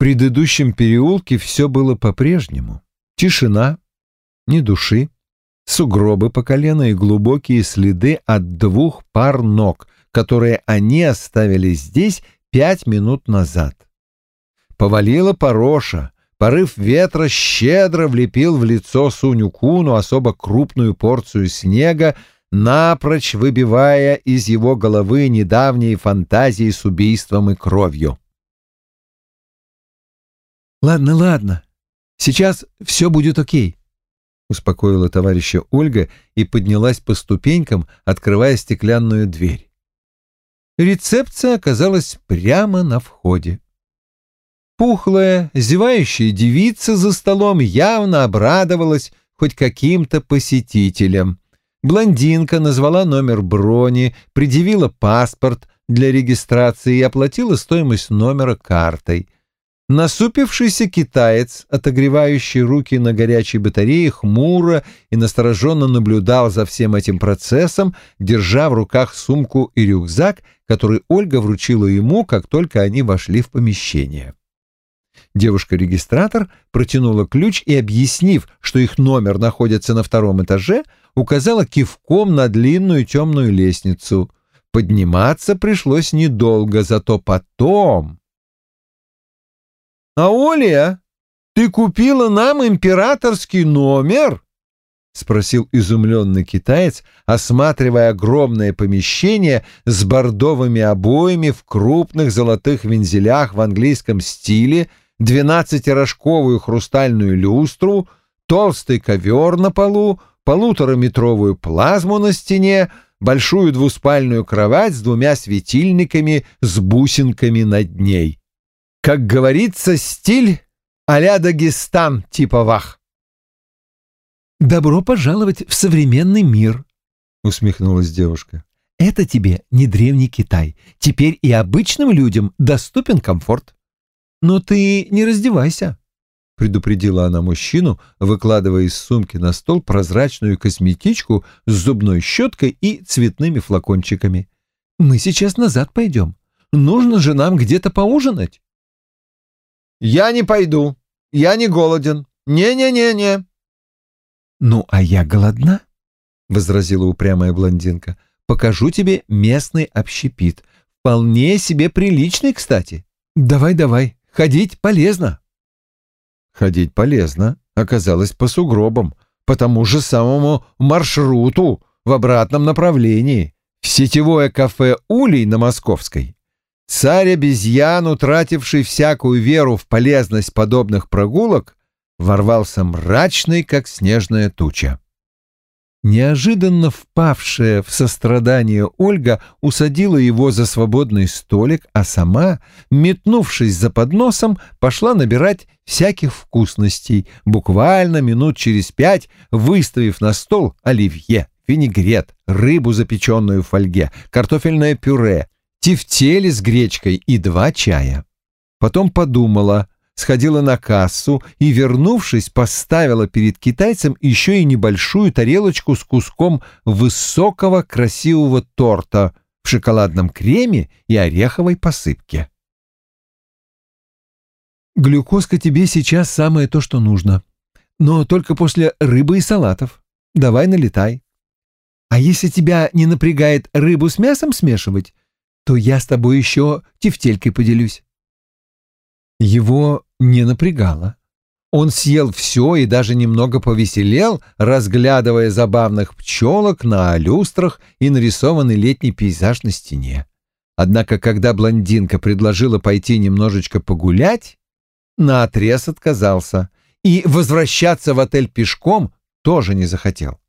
предыдущем переулке все было по-прежнему. Тишина, ни души, сугробы по колено и глубокие следы от двух пар ног, которые они оставили здесь пять минут назад. Повалила пороша, порыв ветра щедро влепил в лицо Суню-куну особо крупную порцию снега, напрочь выбивая из его головы недавние фантазии с убийством и кровью. «Ладно, ладно, сейчас все будет окей», — успокоила товарища Ольга и поднялась по ступенькам, открывая стеклянную дверь. Рецепция оказалась прямо на входе. Пухлая, зевающая девица за столом явно обрадовалась хоть каким-то посетителям. Блондинка назвала номер брони, предъявила паспорт для регистрации и оплатила стоимость номера картой — Насупившийся китаец, отогревающий руки на горячей батарее, хмуро и настороженно наблюдал за всем этим процессом, держа в руках сумку и рюкзак, который Ольга вручила ему, как только они вошли в помещение. Девушка-регистратор протянула ключ и, объяснив, что их номер находится на втором этаже, указала кивком на длинную темную лестницу. Подниматься пришлось недолго, зато потом... «А Оля, ты купила нам императорский номер?» — спросил изумленный китаец, осматривая огромное помещение с бордовыми обоями в крупных золотых вензелях в английском стиле, двенадцатирожковую хрустальную люстру, толстый ковер на полу, полутораметровую плазму на стене, большую двуспальную кровать с двумя светильниками с бусинками над ней. Как говорится, стиль а-ля Дагестан типа вах. «Добро пожаловать в современный мир», — усмехнулась девушка. «Это тебе не древний Китай. Теперь и обычным людям доступен комфорт. Но ты не раздевайся», — предупредила она мужчину, выкладывая из сумки на стол прозрачную косметичку с зубной щеткой и цветными флакончиками. «Мы сейчас назад пойдем. Нужно же нам где-то поужинать». «Я не пойду. Я не голоден. Не-не-не-не». «Ну, а я голодна», — возразила упрямая блондинка. «Покажу тебе местный общепит. Вполне себе приличный, кстати. Давай-давай, ходить полезно». Ходить полезно оказалось по сугробам, по тому же самому маршруту в обратном направлении. В сетевое кафе «Улей» на Московской Царь-обезьян, утративший всякую веру в полезность подобных прогулок, ворвался мрачный, как снежная туча. Неожиданно впавшая в сострадание Ольга усадила его за свободный столик, а сама, метнувшись за подносом, пошла набирать всяких вкусностей, буквально минут через пять выставив на стол оливье, винегрет, рыбу, запеченную в фольге, картофельное пюре, тефтели с гречкой и два чая. Потом подумала, сходила на кассу и, вернувшись, поставила перед китайцем еще и небольшую тарелочку с куском высокого красивого торта в шоколадном креме и ореховой посыпке. «Глюкозка тебе сейчас самое то, что нужно. Но только после рыбы и салатов. Давай налетай. А если тебя не напрягает рыбу с мясом смешивать, то я с тобой еще тефтелькой поделюсь». Его не напрягало. Он съел все и даже немного повеселел, разглядывая забавных пчелок на люстрах и нарисованный летний пейзаж на стене. Однако, когда блондинка предложила пойти немножечко погулять, наотрез отказался и возвращаться в отель пешком тоже не захотел.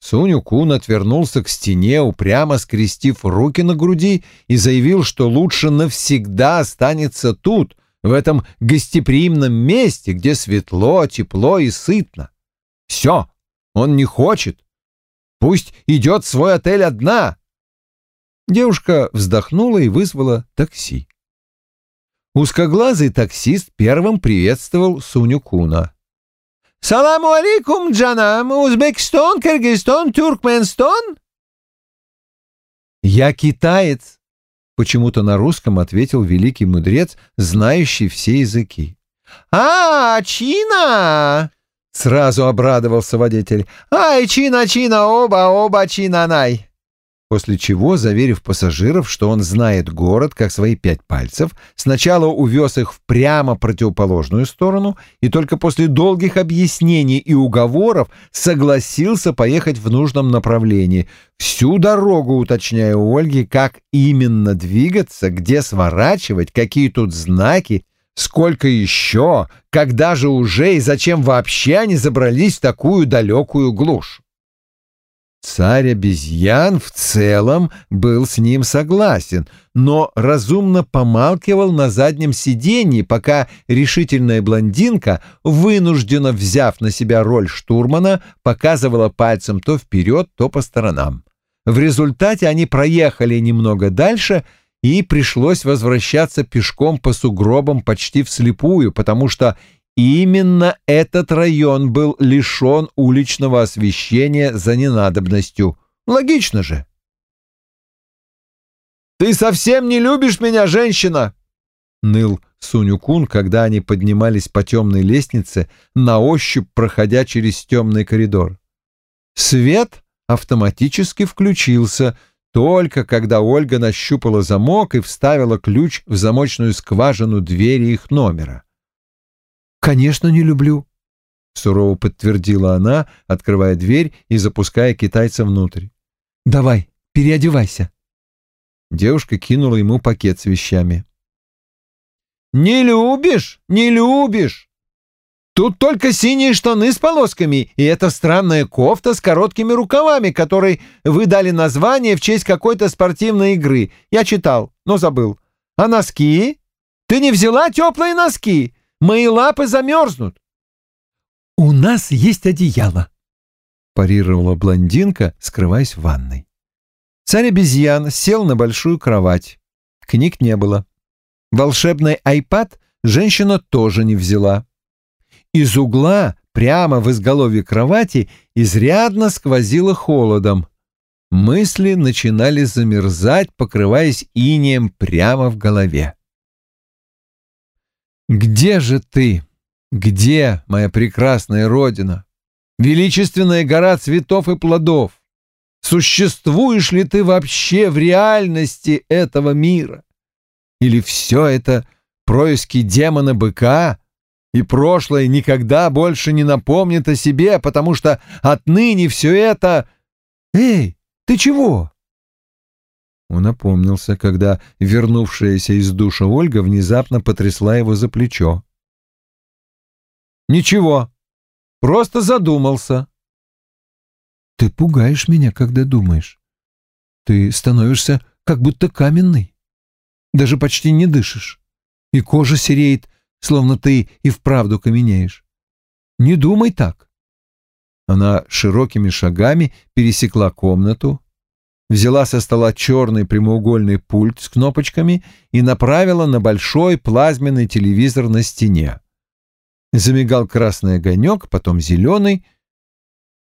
Суню-кун отвернулся к стене, упрямо скрестив руки на груди, и заявил, что лучше навсегда останется тут, в этом гостеприимном месте, где светло, тепло и сытно. Все, он не хочет. Пусть идет в свой отель одна. Девушка вздохнула и вызвала такси. Узкоглазый таксист первым приветствовал Суню-куна. Саламу алейкум, джанам! Узбекистан, Кыргызстан, Туркменстан?» «Я китаец», почему-то на русском ответил великий мудрец, знающий все языки. «А, Чина!» — сразу обрадовался водитель. «Ай, Чина, Чина, оба, оба, Чина, най!» После чего, заверив пассажиров, что он знает город как свои пять пальцев, сначала увез их в прямо противоположную сторону и только после долгих объяснений и уговоров согласился поехать в нужном направлении, всю дорогу уточняя у Ольги, как именно двигаться, где сворачивать, какие тут знаки, Сколько еще? Когда же уже и зачем вообще они забрались в такую далекую глушь? Царь обезьян в целом был с ним согласен, но разумно помалкивал на заднем сиденье, пока решительная блондинка, вынужденно взяв на себя роль штурмана, показывала пальцем то вперед, то по сторонам. В результате они проехали немного дальше — и пришлось возвращаться пешком по сугробам почти вслепую, потому что именно этот район был лишен уличного освещения за ненадобностью. Логично же. «Ты совсем не любишь меня, женщина!» — ныл Суню-кун, когда они поднимались по темной лестнице, на ощупь проходя через темный коридор. Свет автоматически включился — только когда Ольга нащупала замок и вставила ключ в замочную скважину двери их номера. «Конечно, не люблю», — сурово подтвердила она, открывая дверь и запуская китайца внутрь. «Давай, переодевайся». Девушка кинула ему пакет с вещами. «Не любишь? Не любишь!» Тут только синие штаны с полосками и эта странная кофта с короткими рукавами, которой вы дали название в честь какой-то спортивной игры. Я читал, но забыл. А носки? Ты не взяла теплые носки? Мои лапы замерзнут. У нас есть одеяло, парировала блондинка, скрываясь в ванной. Царь обезьян сел на большую кровать. Книг не было. Волшебный айпад женщина тоже не взяла. Из угла, прямо в изголовье кровати, изрядно сквозило холодом. Мысли начинали замерзать, покрываясь инеем прямо в голове. «Где же ты? Где, моя прекрасная родина? Величественная гора цветов и плодов? Существуешь ли ты вообще в реальности этого мира? Или все это происки демона-быка, и прошлое никогда больше не напомнит о себе, потому что отныне все это... Эй, ты чего?» Он опомнился, когда вернувшаяся из душа Ольга внезапно потрясла его за плечо. «Ничего, просто задумался». «Ты пугаешь меня, когда думаешь. Ты становишься как будто каменный. Даже почти не дышишь, и кожа сереет словно ты и вправду каменеешь. Не думай так. Она широкими шагами пересекла комнату, взяла со стола черный прямоугольный пульт с кнопочками и направила на большой плазменный телевизор на стене. Замигал красный огонек, потом зеленый,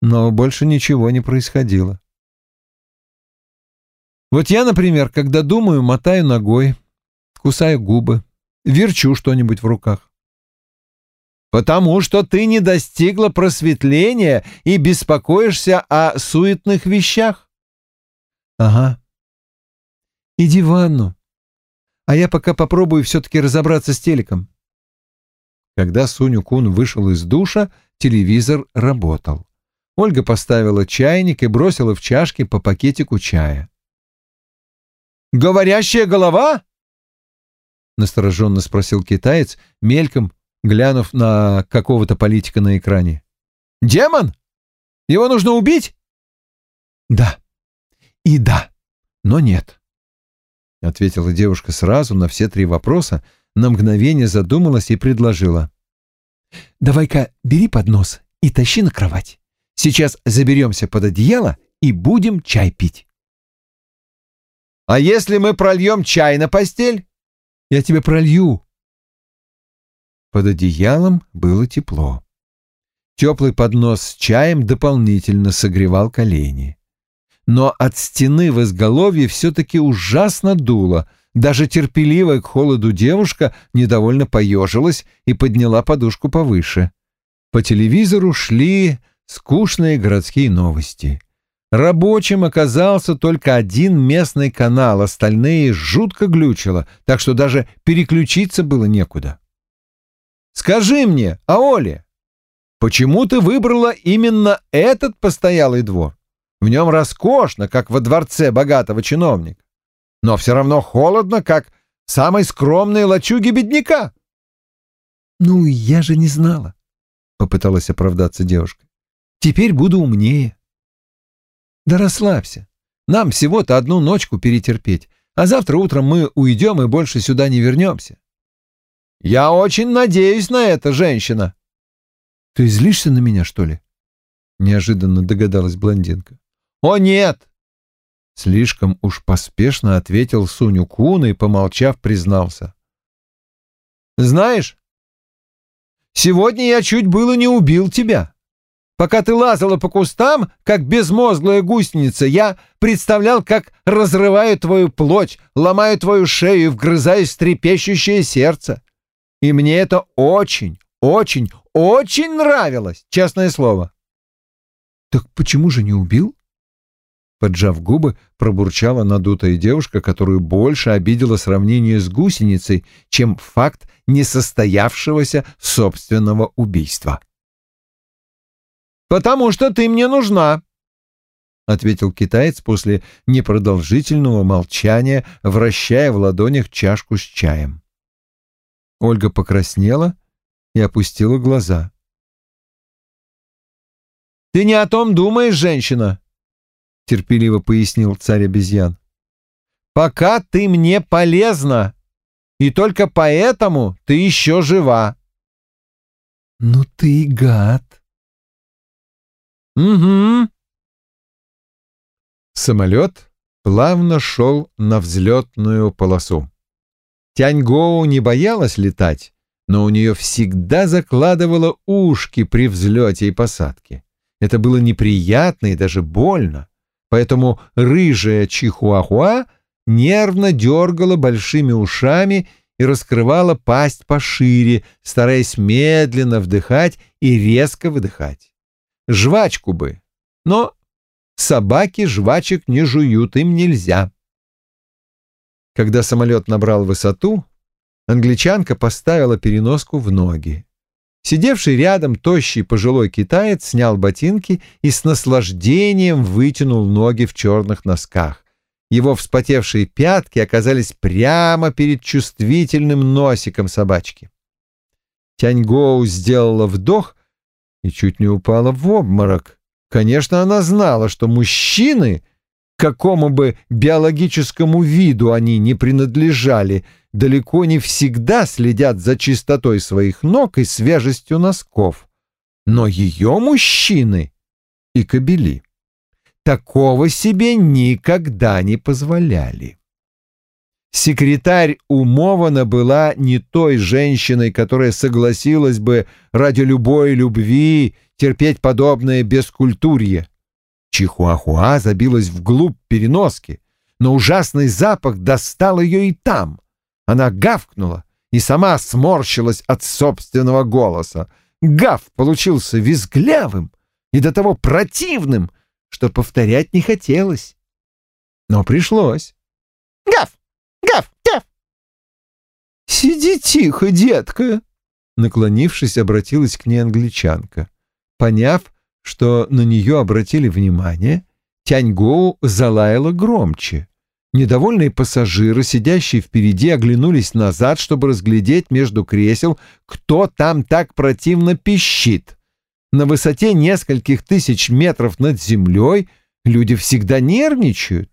но больше ничего не происходило. Вот я, например, когда думаю, мотаю ногой, кусаю губы, верчу что-нибудь в руках. Потому что ты не достигла просветления и беспокоишься о суетных вещах. Ага. Иди в ванну, а я пока попробую все-таки разобраться с телеком. Когда Суню-кун вышел из душа, телевизор работал. Ольга поставила чайник и бросила в чашки по пакетику чая. «Говорящая голова?» — настороженно спросил китаец, мельком глянув на какого-то политика на экране. «Демон? Его нужно убить?» «Да. И да. Но нет», — ответила девушка сразу на все три вопроса, на мгновение задумалась и предложила. «Давай-ка бери поднос и тащи на кровать. Сейчас заберемся под одеяло и будем чай пить». «А если мы прольем чай на постель?» Я тебе пролью. Под одеялом было тепло. Теплый поднос с чаем дополнительно согревал колени. Но от стены в изголовье все-таки ужасно дуло, Даже терпеливая к холоду девушка недовольно поежилась и подняла подушку повыше. По телевизору шли скучные городские новости. Рабочим оказался только один местный канал, остальные жутко глючило, так что даже переключиться было некуда. «Скажи мне, Аоли, почему ты выбрала именно этот постоялый двор? В нем роскошно, как во дворце богатого чиновника, но все равно холодно, как самой скромной лачуге бедняка». «Ну, я же не знала», — попыталась оправдаться девушка. «Теперь буду умнее». Да расслабься. Нам всего-то одну ночку перетерпеть, а завтра утром мы уйдем и больше сюда не вернемся. Я очень надеюсь на это, женщина. Ты злишься на меня, что ли? Неожиданно догадалась блондинка. О, нет! Слишком уж поспешно ответил Суню Кун и, помолчав, признался. Знаешь, сегодня я чуть было не убил тебя. Пока ты лазала по кустам, как безмозглая гусеница, я представлял, как разрываю твою плоть, ломаю твою шею и вгрызаюсь в трепещущее сердце. И мне это очень, очень, очень нравилось, честное слово. Так почему же не убил? Поджав губы, пробурчала надутая девушка, которую больше обидела сравнение с гусеницей, чем факт несостоявшегося собственного убийства. «Потому что ты мне нужна», — ответил китаец после непродолжительного молчания, вращая в ладонях чашку с чаем. Ольга покраснела и опустила глаза. «Ты не о том думаешь, женщина», — терпеливо пояснил царь обезьян. «Пока ты мне полезна, и только поэтому ты еще жива». «Ну ты гад», «Угу». Самолет плавно шел на взлетную полосу. Тяньгоу не боялась летать, но у нее всегда закладывало ушки при взлете и посадке. Это было неприятно и даже больно, поэтому рыжая чихуахуа нервно дергала большими ушами и раскрывала пасть пошире, стараясь медленно вдыхать и резко выдыхать жвачку бы. Но собаки жвачек не жуют, им нельзя. Когда самолет набрал высоту, англичанка поставила переноску в ноги. Сидевший рядом тощий пожилой китаец снял ботинки и с наслаждением вытянул ноги в черных носках. Его вспотевшие пятки оказались прямо перед чувствительным носиком собачки. Тяньгоу сделала вдох и чуть не упала в обморок. Конечно, она знала, что мужчины, какому бы биологическому виду они не принадлежали, далеко не всегда следят за чистотой своих ног и свежестью носков. Но ее мужчины и кобели такого себе никогда не позволяли. Секретарь Умована была не той женщиной, которая согласилась бы ради любой любви терпеть подобное бескультурье. Чихуахуа забилась вглубь переноски, но ужасный запах достал ее и там. Она гавкнула и сама сморщилась от собственного голоса. Гав получился визглявым и до того противным, что повторять не хотелось. Но пришлось. «Гав! Гав! Гав!» «Сиди тихо, детка!» Наклонившись, обратилась к ней англичанка. Поняв, что на нее обратили внимание, Тяньгоу залаяла громче. Недовольные пассажиры, сидящие впереди, оглянулись назад, чтобы разглядеть между кресел, кто там так противно пищит. На высоте нескольких тысяч метров над землей люди всегда нервничают.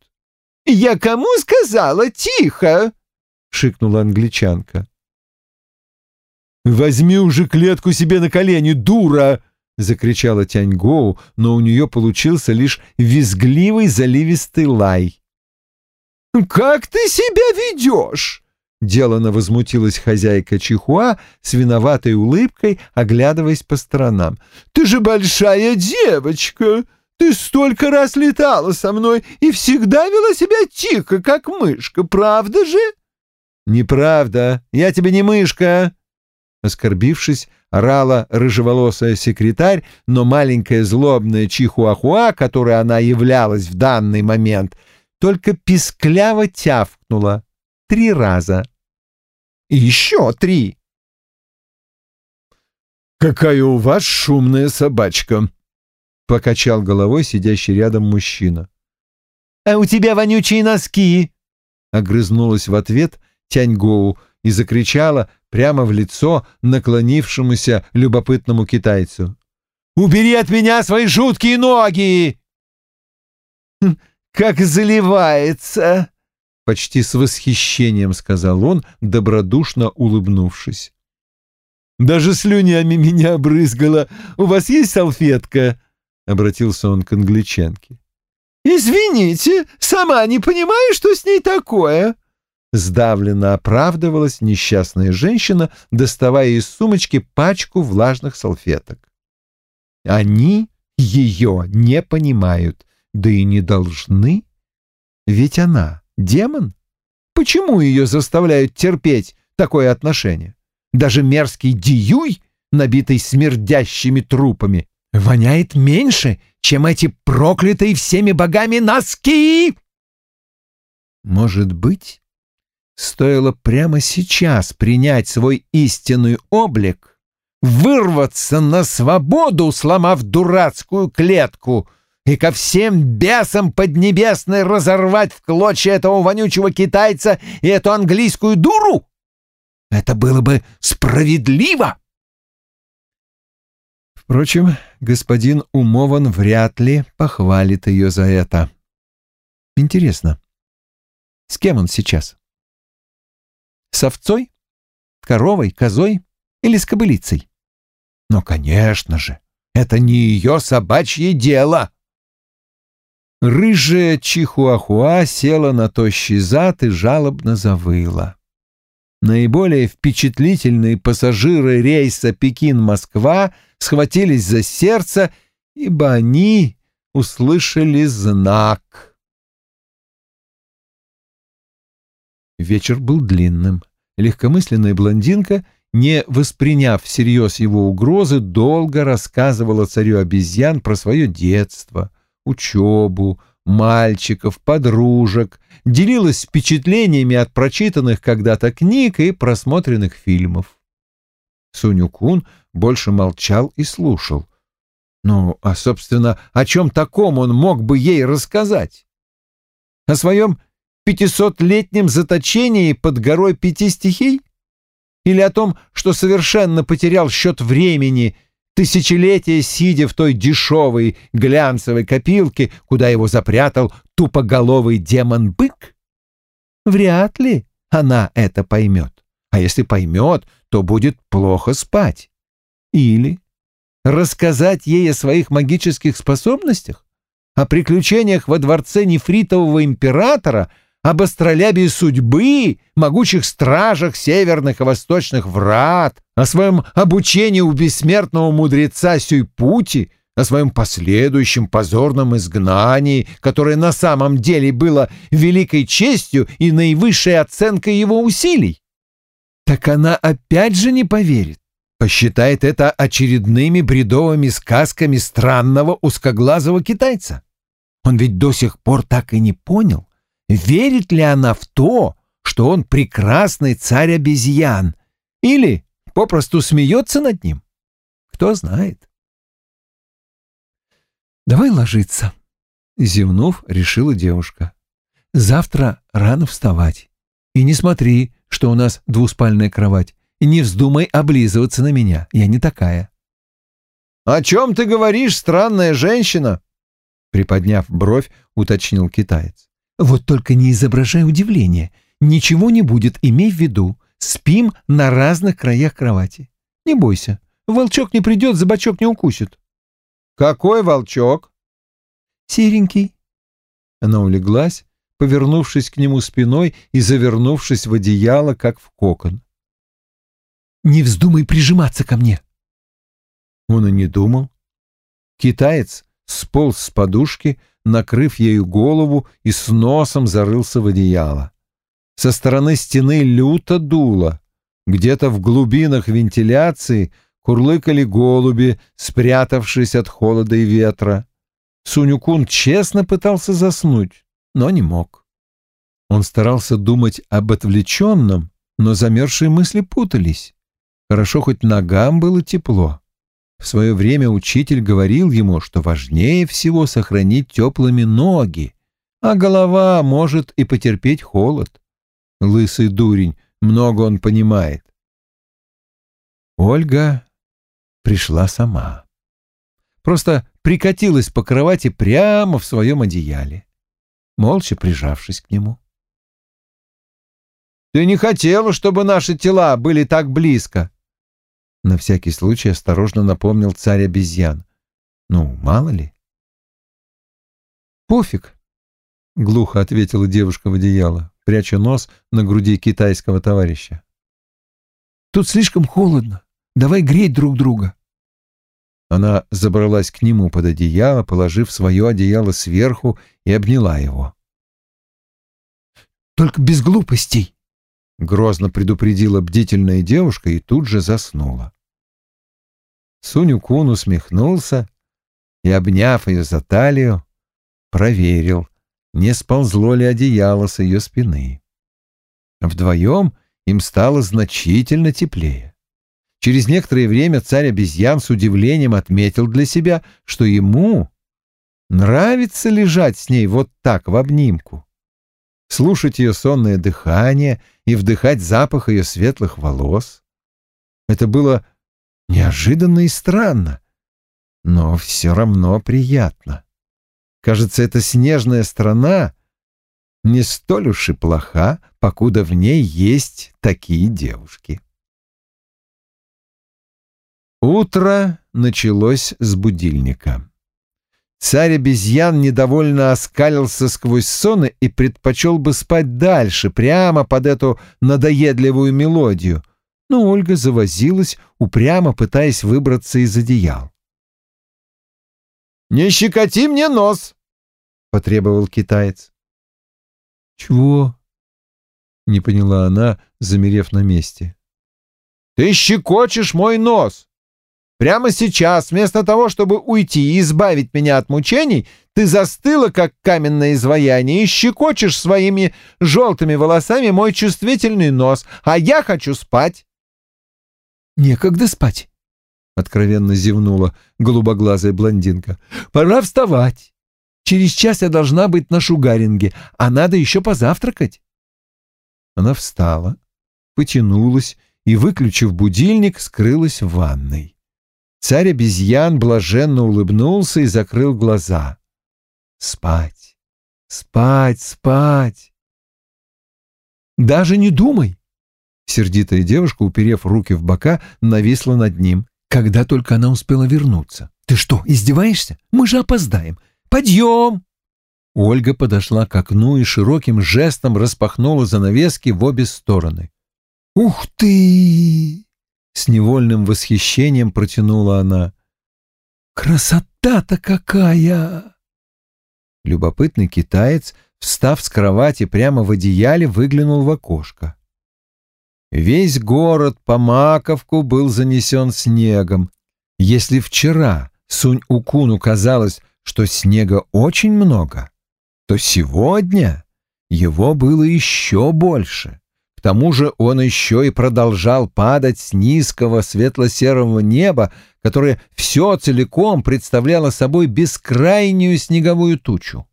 «Я кому сказала? Тихо!» — шикнула англичанка. «Возьми уже клетку себе на колени, дура!» — закричала Тяньгоу, но у нее получился лишь визгливый заливистый лай. «Как ты себя ведешь?» — делано возмутилась хозяйка Чихуа с виноватой улыбкой, оглядываясь по сторонам. «Ты же большая девочка! Ты столько раз летала со мной и всегда вела себя тихо, как мышка, правда же?» «Неправда, я тебе не мышка!» Оскорбившись, орала рыжеволосая секретарь, но маленькая злобная чихуахуа, которой она являлась в данный момент, только пискляво тявкнула три раза. «Еще три!» «Какая у вас шумная собачка!» — покачал головой сидящий рядом мужчина. «А у тебя вонючие носки!» — огрызнулась в ответ Тяньгоу и закричала прямо в лицо наклонившемуся любопытному китайцу. «Убери от меня свои жуткие ноги!» «Хм, «Как заливается!» — почти с восхищением сказал он, добродушно улыбнувшись. Даже слюнями меня обрызгала. У вас есть салфетка?» — обратился он к англичанке. «Извините, сама не понимаю, что с ней такое». Сдавленно оправдывалась несчастная женщина, доставая из сумочки пачку влажных салфеток. Они ее не понимают, да и не должны. Ведь она демон. Почему ее заставляют терпеть такое отношение? Даже мерзкий диюй, набитый смердящими трупами, воняет меньше, чем эти проклятые всеми богами носки. Может быть, стоило прямо сейчас принять свой истинный облик, вырваться на свободу, сломав дурацкую клетку, и ко всем бесам поднебесной разорвать в клочья этого вонючего китайца и эту английскую дуру? Это было бы справедливо. Впрочем, господин Умован вряд ли похвалит ее за это. Интересно, с кем он сейчас? С овцой? Коровой, козой или с кобылицей? Но, конечно же, это не ее собачье дело. Рыжая чихуахуа села на тощий зад и жалобно завыла. Наиболее впечатлительные пассажиры рейса Пекин-Москва схватились за сердце, ибо они услышали знак. Вечер был длинным. Легкомысленная блондинка, не восприняв всерьез его угрозы, долго рассказывала царю обезьян про свое детство, учебу, мальчиков, подружек, делилась впечатлениями от прочитанных когда-то книг и просмотренных фильмов. Суню-кун больше молчал и слушал. Ну, а, собственно, о чем таком он мог бы ей рассказать? О своем пятисотлетнем заточении под горой пяти стихий? Или о том, что совершенно потерял счет времени — тысячелетия сидя в той дешевой глянцевой копилке, куда его запрятал тупоголовый демон-бык? Вряд ли она это поймет. А если поймет, то будет плохо спать. Или рассказать ей о своих магических способностях, о приключениях во дворце нефритового императора — об астролябии судьбы, могучих стражах северных и восточных врат, о своем обучении у бессмертного мудреца Сюйпути, о своем последующем позорном изгнании, которое на самом деле было великой честью и наивысшей оценкой его усилий. Так она опять же не поверит, посчитает это очередными бредовыми сказками странного узкоглазого китайца. Он ведь до сих пор так и не понял, верит ли она в то, что он прекрасный царь обезьян, или попросту смеется над ним? Кто знает. «Давай ложиться», — зевнув, решила девушка. «Завтра рано вставать. И не смотри, что у нас двуспальная кровать, и не вздумай облизываться на меня, я не такая». «О чем ты говоришь, странная женщина?» Приподняв бровь, уточнил китаец. Вот только не изображай удивления. Ничего не будет, имей в виду. Спим на разных краях кровати. Не бойся, волчок не придет, за бочок не укусит. Какой волчок? Серенький. Она улеглась, повернувшись к нему спиной и завернувшись в одеяло, как в кокон. «Не вздумай прижиматься ко мне!» Он и не думал. Китаец сполз с подушки, накрыв ею голову и с носом зарылся в одеяло. Со стороны стены люто дуло. Где-то в глубинах вентиляции курлыкали голуби, спрятавшись от холода и ветра. Сунюкун честно пытался заснуть, но не мог. Он старался думать об отвлеченном, но замерзшие мысли путались. Хорошо, хоть ногам было тепло. В свое время учитель говорил ему, что важнее всего сохранить теплыми ноги, а голова может и потерпеть холод. Лысый дурень, много он понимает. Ольга пришла сама. Просто прикатилась по кровати прямо в своем одеяле, молча прижавшись к нему. «Ты не хотела, чтобы наши тела были так близко?» На всякий случай осторожно напомнил царь обезьян. «Ну, мало ли». «Пофиг», — глухо ответила девушка в одеяло, пряча нос на груди китайского товарища. «Тут слишком холодно. Давай греть друг друга». Она забралась к нему под одеяло, положив свое одеяло сверху и обняла его. «Только без глупостей», — грозно предупредила бдительная девушка и тут же заснула. Суню-кун усмехнулся и, обняв ее за талию, проверил, не сползло ли одеяло с ее спины. Вдвоем им стало значительно теплее. Через некоторое время царь обезьян с удивлением отметил для себя, что ему нравится лежать с ней вот так в обнимку, слушать ее сонное дыхание и вдыхать запах ее светлых волос. Это было неожиданно и странно, но все равно приятно. Кажется, эта снежная страна не столь уж и плоха, покуда в ней есть такие девушки. Утро началось с будильника. Царь обезьян недовольно оскалился сквозь сон и предпочел бы спать дальше, прямо под эту надоедливую мелодию, но Ольга завозилась, упрямо пытаясь выбраться из одеял. «Не щекоти мне нос!» — потребовал китаец. «Чего?» — не поняла она, замерев на месте. «Ты щекочешь мой нос!» Прямо сейчас, вместо того, чтобы уйти и избавить меня от мучений, ты застыла, как каменное изваяние, и щекочешь своими желтыми волосами мой чувствительный нос, а я хочу спать. «Некогда спать», — откровенно зевнула голубоглазая блондинка. «Пора вставать. Через час я должна быть на шугаринге, а надо еще позавтракать». Она встала, потянулась и, выключив будильник, скрылась в ванной. Царь обезьян блаженно улыбнулся и закрыл глаза. Спать, спать, спать. Даже не думай. Сердитая девушка, уперев руки в бока, нависла над ним, когда только она успела вернуться. Ты что, издеваешься? Мы же опоздаем. Подъем! Ольга подошла к окну и широким жестом распахнула занавески в обе стороны. «Ух ты!» С невольным восхищением протянула она. «Красота-то какая!» Любопытный китаец, встав с кровати прямо в одеяле, выглянул в окошко. Весь город по маковку был занесен снегом. Если вчера Сунь-Укуну казалось, что снега очень много, то сегодня его было еще больше. К тому же он еще и продолжал падать с низкого светло-серого неба, которое все целиком представляло собой бескрайнюю снеговую тучу.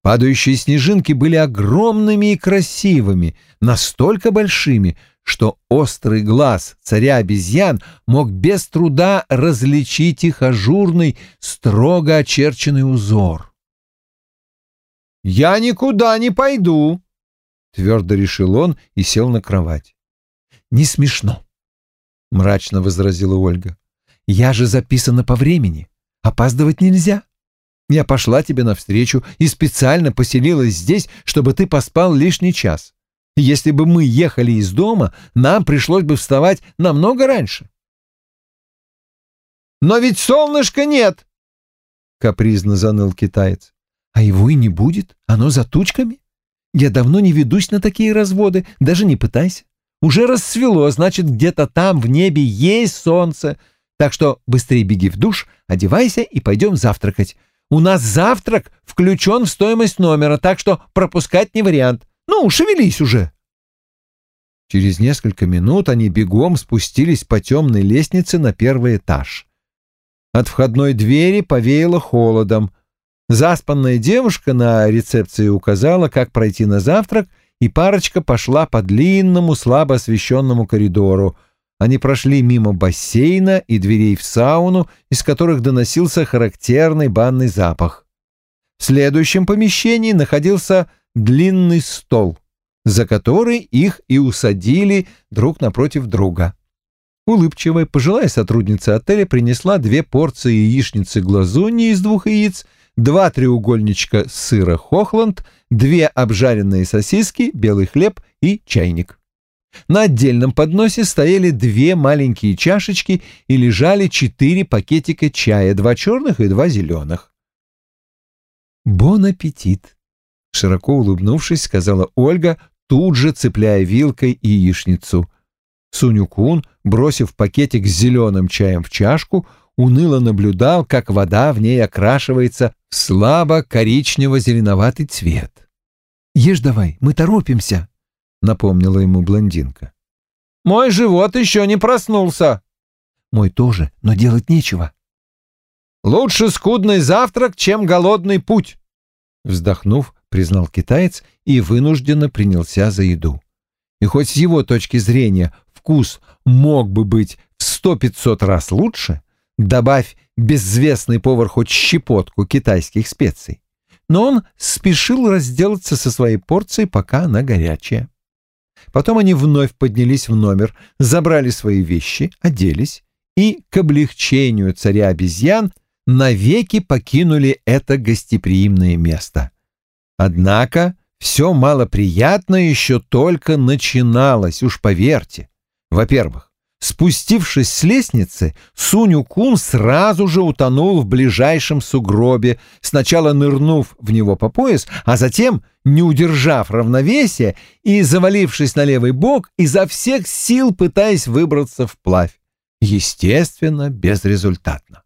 Падающие снежинки были огромными и красивыми, настолько большими, что острый глаз царя обезьян мог без труда различить их ажурный, строго очерченный узор. «Я никуда не пойду», Твердо решил он и сел на кровать. «Не смешно», — мрачно возразила Ольга. «Я же записана по времени. Опаздывать нельзя. Я пошла тебе навстречу и специально поселилась здесь, чтобы ты поспал лишний час. Если бы мы ехали из дома, нам пришлось бы вставать намного раньше». «Но ведь солнышка нет!» — капризно заныл китаец. «А его и не будет, оно за тучками. Я давно не ведусь на такие разводы, даже не пытайся. Уже рассвело, значит, где-то там в небе есть солнце. Так что быстрее беги в душ, одевайся и пойдем завтракать. У нас завтрак включен в стоимость номера, так что пропускать не вариант. Ну, шевелись уже. Через несколько минут они бегом спустились по темной лестнице на первый этаж. От входной двери повеяло холодом. Заспанная девушка на рецепции указала, как пройти на завтрак, и парочка пошла по длинному, слабо освещенному коридору. Они прошли мимо бассейна и дверей в сауну, из которых доносился характерный банный запах. В следующем помещении находился длинный стол — за который их и усадили друг напротив друга. Улыбчивая пожилая сотрудница отеля принесла две порции яичницы глазуни из двух яиц, два треугольничка сыра хохланд, две обжаренные сосиски, белый хлеб и чайник. На отдельном подносе стояли две маленькие чашечки и лежали четыре пакетика чая, два черных и два зеленых. «Бон аппетит!» Широко улыбнувшись, сказала Ольга, тут же цепляя вилкой яичницу. Сунюкун, бросив пакетик с зеленым чаем в чашку, уныло наблюдал, как вода в ней окрашивается в слабо коричнево-зеленоватый цвет. «Ешь давай, мы торопимся», — напомнила ему блондинка. «Мой живот еще не проснулся». «Мой тоже, но делать нечего». «Лучше скудный завтрак, чем голодный путь», — вздохнув, признал китаец и вынужденно принялся за еду. И хоть с его точки зрения вкус мог бы быть в сто-пятьсот раз лучше, добавь безвестный повар хоть щепотку китайских специй. Но он спешил разделаться со своей порцией, пока она горячая. Потом они вновь поднялись в номер, забрали свои вещи, оделись и, к облегчению царя обезьян, навеки покинули это гостеприимное место. Однако все малоприятное еще только начиналось, уж поверьте. Во-первых, спустившись с лестницы, Суню-кун сразу же утонул в ближайшем сугробе, сначала нырнув в него по пояс, а затем, не удержав равновесия и, завалившись на левый бок, изо всех сил пытаясь выбраться вплавь. Естественно, безрезультатно.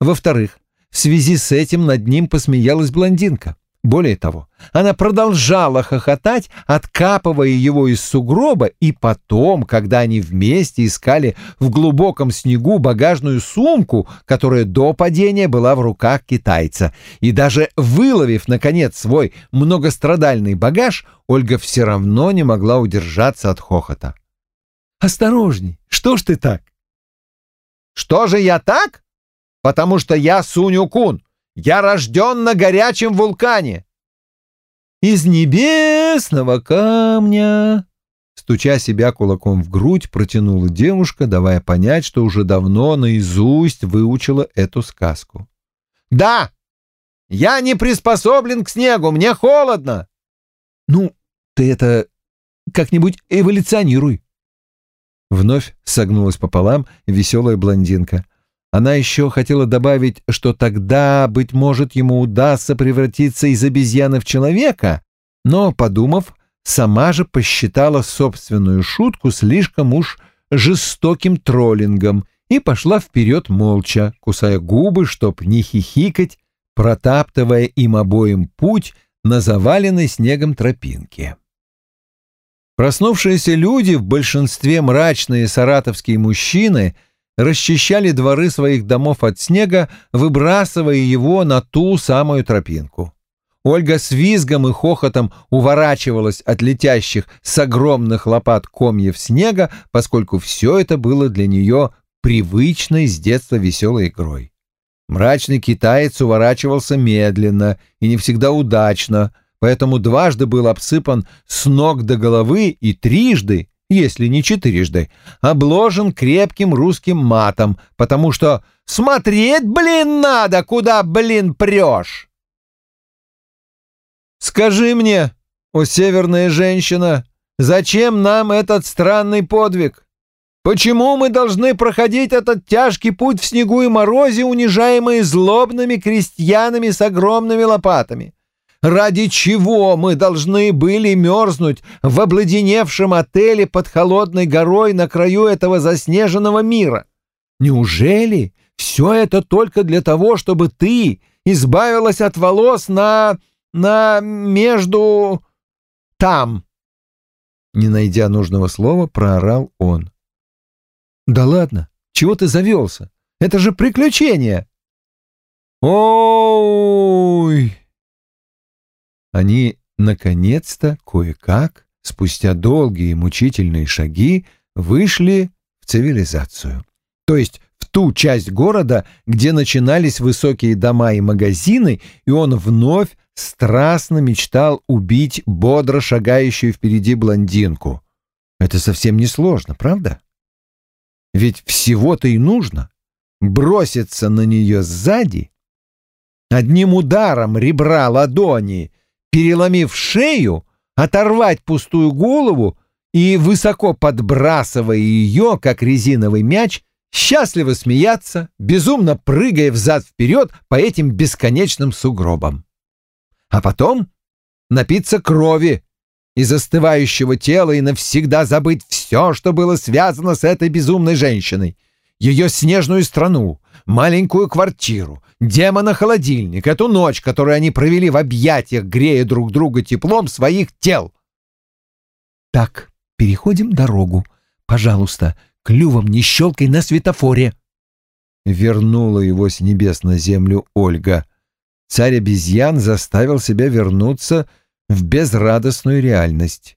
Во-вторых, в связи с этим над ним посмеялась блондинка. Более того, она продолжала хохотать, откапывая его из сугроба, и потом, когда они вместе искали в глубоком снегу багажную сумку, которая до падения была в руках китайца, и даже выловив, наконец, свой многострадальный багаж, Ольга все равно не могла удержаться от хохота. «Осторожней! Что ж ты так?» «Что же я так? Потому что я Суню-кун!» Я рожден на горячем вулкане!» «Из небесного камня!» Стуча себя кулаком в грудь, протянула девушка, давая понять, что уже давно наизусть выучила эту сказку. «Да! Я не приспособлен к снегу, мне холодно!» «Ну, ты это как-нибудь эволюционируй!» Вновь согнулась пополам веселая блондинка. Она еще хотела добавить, что тогда, быть может, ему удастся превратиться из обезьяны в человека, но, подумав, сама же посчитала собственную шутку слишком уж жестоким троллингом и пошла вперед молча, кусая губы, чтоб не хихикать, протаптывая им обоим путь на заваленной снегом тропинке. Проснувшиеся люди, в большинстве мрачные саратовские мужчины — расчищали дворы своих домов от снега, выбрасывая его на ту самую тропинку. Ольга с визгом и хохотом уворачивалась от летящих с огромных лопат комьев снега, поскольку все это было для нее привычной с детства веселой игрой. Мрачный китаец уворачивался медленно и не всегда удачно, поэтому дважды был обсыпан с ног до головы и трижды если не четырежды, обложен крепким русским матом, потому что смотреть, блин, надо, куда, блин, прешь. Скажи мне, о северная женщина, зачем нам этот странный подвиг? Почему мы должны проходить этот тяжкий путь в снегу и морозе, унижаемые злобными крестьянами с огромными лопатами? Ради чего мы должны были мерзнуть в обледеневшем отеле под холодной горой на краю этого заснеженного мира? Неужели все это только для того, чтобы ты избавилась от волос на... на... между... там?» Не найдя нужного слова, проорал он. «Да ладно, чего ты завелся? Это же приключение!» «Ой!» Они, наконец-то, кое-как, спустя долгие мучительные шаги, вышли в цивилизацию. То есть в ту часть города, где начинались высокие дома и магазины, и он вновь страстно мечтал убить бодро шагающую впереди блондинку. Это совсем не сложно, правда? Ведь всего-то и нужно броситься на нее сзади, одним ударом ребра ладони, переломив шею, оторвать пустую голову и, высоко подбрасывая ее, как резиновый мяч, счастливо смеяться, безумно прыгая взад-вперед по этим бесконечным сугробам. А потом напиться крови из застывающего тела и навсегда забыть все, что было связано с этой безумной женщиной, ее снежную страну, маленькую квартиру, демона-холодильник, эту ночь, которую они провели в объятиях, грея друг друга теплом своих тел. «Так, переходим дорогу. Пожалуйста, клювом не щелкай на светофоре!» Вернула его с небес на землю Ольга. Царь обезьян заставил себя вернуться в безрадостную реальность.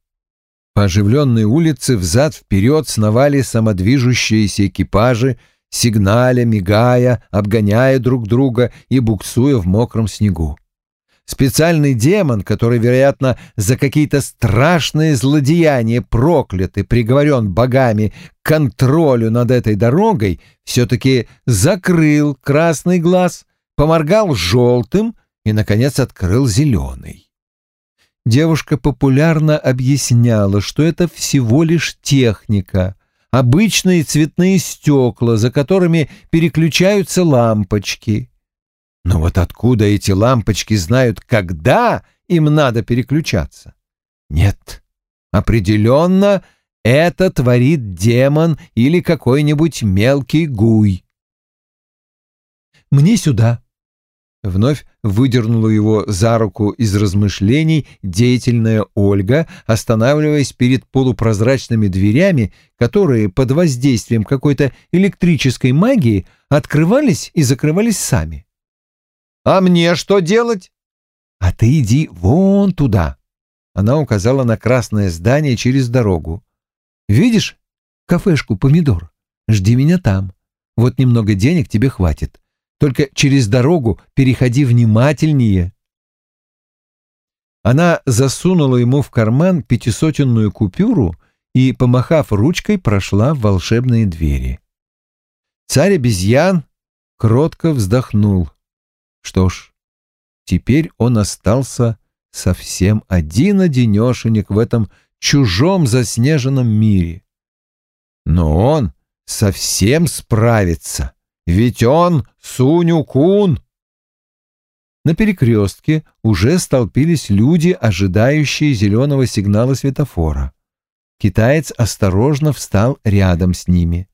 По оживленной улице взад-вперед сновали самодвижущиеся экипажи, сигналя, мигая, обгоняя друг друга и буксуя в мокром снегу. Специальный демон, который, вероятно, за какие-то страшные злодеяния проклят и приговорен богами к контролю над этой дорогой, все-таки закрыл красный глаз, поморгал желтым и, наконец, открыл зеленый. Девушка популярно объясняла, что это всего лишь техника, обычные цветные стекла, за которыми переключаются лампочки. Но вот откуда эти лампочки знают, когда им надо переключаться? Нет, определенно это творит демон или какой-нибудь мелкий гуй. «Мне сюда», Вновь выдернула его за руку из размышлений деятельная Ольга, останавливаясь перед полупрозрачными дверями, которые под воздействием какой-то электрической магии открывались и закрывались сами. «А мне что делать?» «А ты иди вон туда!» Она указала на красное здание через дорогу. «Видишь кафешку «Помидор»? Жди меня там. Вот немного денег тебе хватит. Только через дорогу переходи внимательнее». Она засунула ему в карман пятисотенную купюру и, помахав ручкой, прошла в волшебные двери. Царь обезьян кротко вздохнул. Что ж, теперь он остался совсем один-одинешенек в этом чужом заснеженном мире. Но он совсем справится, ведь он Суню-кун. На перекрестке уже столпились люди, ожидающие зеленого сигнала светофора. Китаец осторожно встал рядом с ними.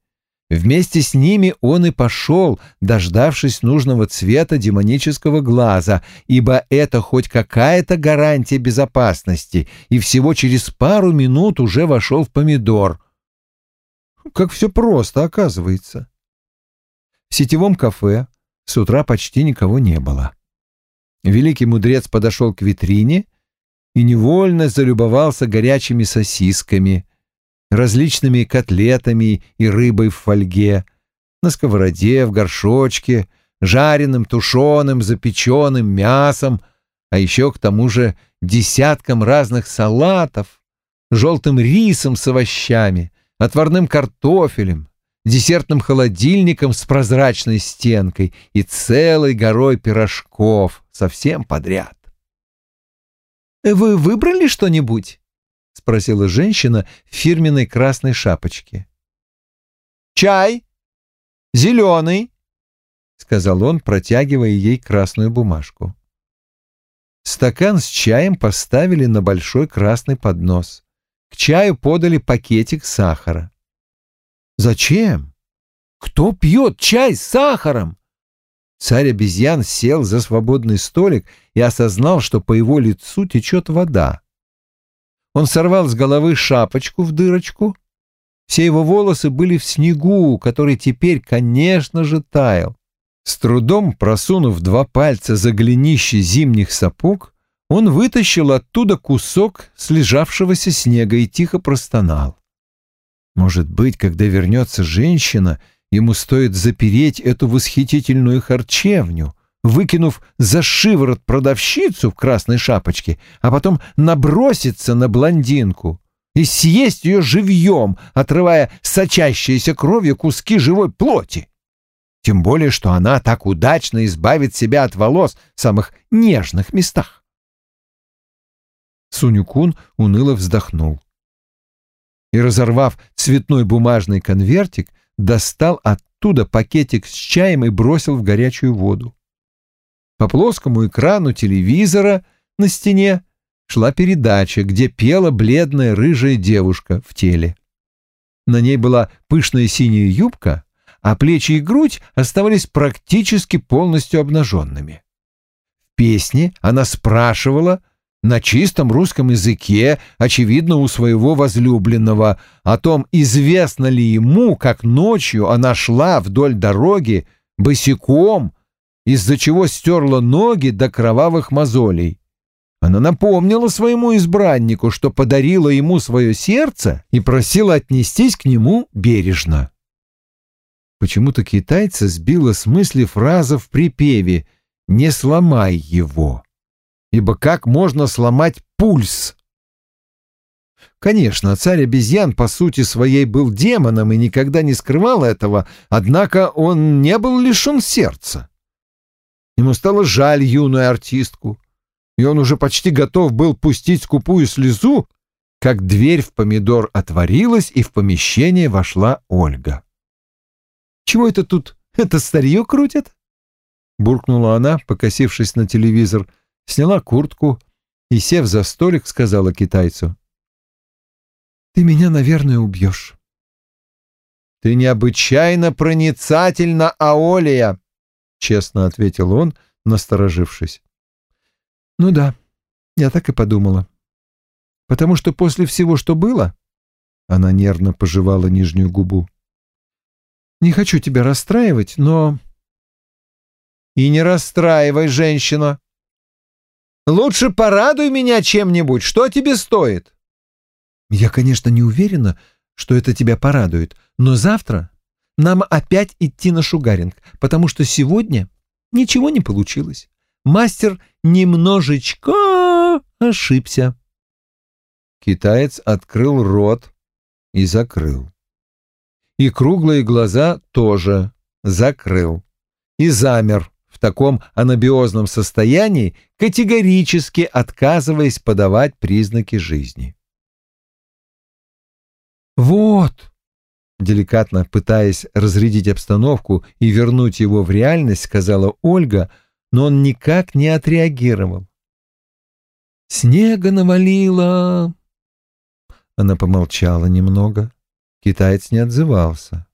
Вместе с ними он и пошел, дождавшись нужного цвета демонического глаза, ибо это хоть какая-то гарантия безопасности, и всего через пару минут уже вошел в помидор. Как все просто, оказывается. Сетевом кафе с утра почти никого не было. Великий мудрец подошел к витрине и невольно залюбовался горячими сосисками — различными котлетами и рыбой в фольге, на сковороде, в горшочке, жареным, тушеным, запеченным мясом, а еще к тому же десятком разных салатов, желтым рисом с овощами, отварным картофелем, десертным холодильником с прозрачной стенкой и целой горой пирожков совсем подряд. «Вы выбрали что-нибудь?» — спросила женщина в фирменной красной шапочке. «Чай? Зеленый?» — сказал он, протягивая ей красную бумажку. Стакан с чаем поставили на большой красный поднос. К чаю подали пакетик сахара. «Зачем? Кто пьет чай с сахаром?» Царь обезьян сел за свободный столик и осознал, что по его лицу течет вода. Он сорвал с головы шапочку в дырочку. Все его волосы были в снегу, который теперь, конечно же, таял. С трудом просунув два пальца за голенище зимних сапог, он вытащил оттуда кусок слежавшегося снега и тихо простонал. Может быть, когда вернется женщина, ему стоит запереть эту восхитительную харчевню, выкинув за шиворот продавщицу в красной шапочке, а потом наброситься на блондинку и съесть ее живьем, отрывая сочащиеся кровью куски живой плоти. Тем более, что она так удачно избавит себя от волос в самых нежных местах. Сунюкун уныло вздохнул и, разорвав цветной бумажный конвертик, достал оттуда пакетик с чаем и бросил в горячую воду. По плоскому экрану телевизора на стене шла передача, где пела бледная рыжая девушка в теле. На ней была пышная синяя юбка, а плечи и грудь оставались практически полностью обнаженными. В песне она спрашивала на чистом русском языке, очевидно, у своего возлюбленного, о том, известно ли ему, как ночью она шла вдоль дороги босиком, из-за чего стерла ноги до кровавых мозолей. Она напомнила своему избраннику, что подарила ему свое сердце и просила отнестись к нему бережно. Почему-то китайца сбила с мысли фраза в припеве «Не сломай его», ибо как можно сломать пульс? Конечно, царь обезьян по сути своей был демоном и никогда не скрывал этого, однако он не был лишен сердца. Ему стало жаль юную артистку, и он уже почти готов был пустить скупую слезу, как дверь в помидор отворилась, и в помещение вошла Ольга. Чего это тут? Это старье крутят?» Буркнула она, покосившись на телевизор, сняла куртку и, сев за столик, сказала китайцу. «Ты меня, наверное, убьешь». «Ты необычайно проницательна, Аолия», — честно ответил он, насторожившись. «Ну да, я так и подумала. Потому что после всего, что было...» Она нервно пожевала нижнюю губу. Не хочу тебя расстраивать, но...» «И не расстраивай, женщина. Лучше порадуй меня чем-нибудь. Что тебе стоит?» «Я, конечно, не уверена, что это тебя порадует, но завтра нам опять идти на шугаринг, потому что сегодня ничего не получилось. Мастер немножечко ошибся». Китаец открыл рот и закрыл и круглые глаза тоже закрыл. И замер таком анабиозном состоянии, категорически отказываясь подавать признаки жизни. «Вот!» Деликатно пытаясь разрядить обстановку и вернуть его в реальность, сказала Ольга, но он никак не отреагировал. «Снега навалило!» Она помолчала немного, Китаец не отзывался.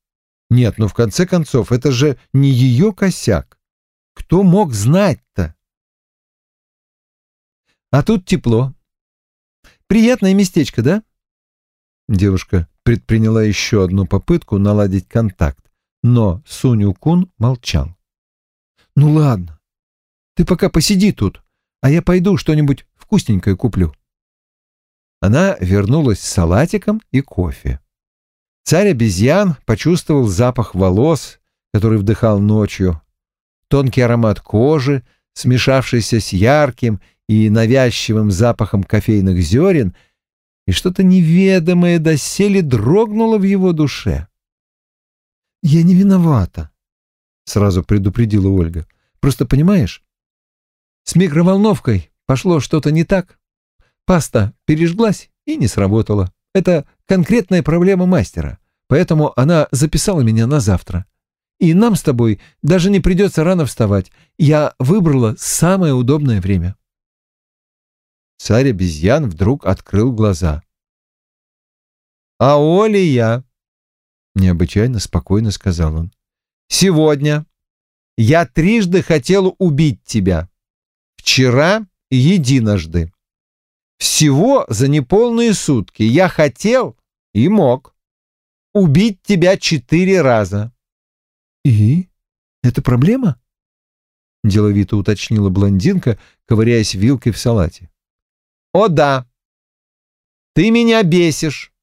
Нет, ну в конце концов, это же не ее косяк. Кто мог знать-то? А тут тепло. Приятное местечко, да? Девушка предприняла еще одну попытку наладить контакт, но Суню Кун молчал. «Ну ладно, ты пока посиди тут, а я пойду что-нибудь вкусненькое куплю». Она вернулась с салатиком и кофе. Царь обезьян почувствовал запах волос, который вдыхал ночью, тонкий аромат кожи, смешавшийся с ярким и навязчивым запахом кофейных зерен, и что-то неведомое доселе дрогнуло в его душе. «Я не виновата», — сразу предупредила Ольга. «Просто понимаешь, с микроволновкой пошло что-то не так. Паста пережглась и не сработала. Это конкретная проблема мастера, поэтому она записала меня на завтра. И нам с тобой даже не придется рано вставать. Я выбрала самое удобное время. Царь обезьян вдруг открыл глаза. «А Оли я», — необычайно спокойно сказал он, — «сегодня я трижды хотел убить тебя. Вчера единожды. Всего за неполные сутки я хотел и мог убить тебя четыре раза». «И? Это проблема?» — деловито уточнила блондинка, ковыряясь вилкой в салате. «О да! Ты меня бесишь.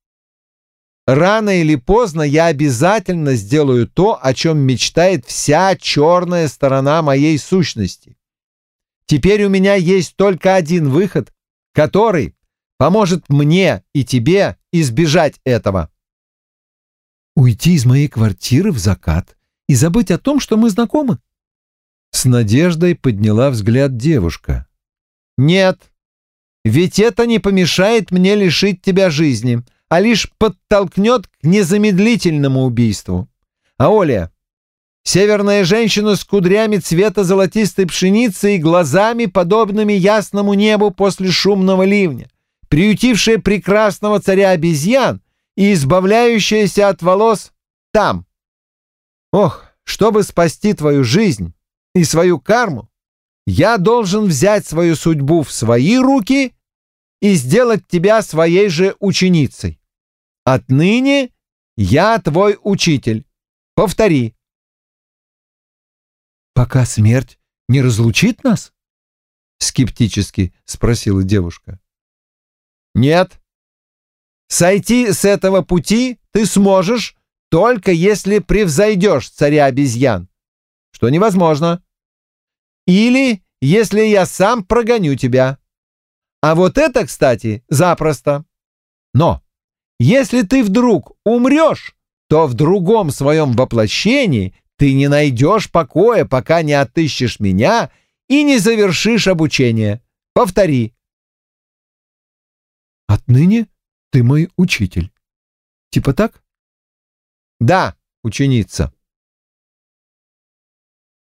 Рано или поздно я обязательно сделаю то, о чем мечтает вся черная сторона моей сущности. Теперь у меня есть только один выход, который поможет мне и тебе избежать этого. Уйти из моей квартиры в закат и забыть о том, что мы знакомы? С надеждой подняла взгляд девушка. «Нет, ведь это не помешает мне лишить тебя жизни, а лишь подтолкнет к незамедлительному убийству. А Оля, северная женщина с кудрями цвета золотистой пшеницы и глазами, подобными ясному небу после шумного ливня, приютившая прекрасного царя обезьян и избавляющаяся от волос там. Ох, чтобы спасти твою жизнь и свою карму, я должен взять свою судьбу в свои руки и сделать тебя своей же ученицей. Отныне я твой учитель. Повтори. Пока смерть не разлучит нас? Скептически спросила девушка. Нет. Сойти с этого пути ты сможешь, только если превзойдешь царя обезьян, что невозможно. Или если я сам прогоню тебя. А вот это, кстати, запросто. Но если ты вдруг умрешь, то в другом своем воплощении ты не найдешь покоя, пока не отыщешь меня и не завершишь обучение. Повтори. Отныне ты мой учитель. Типа так? Да, ученица.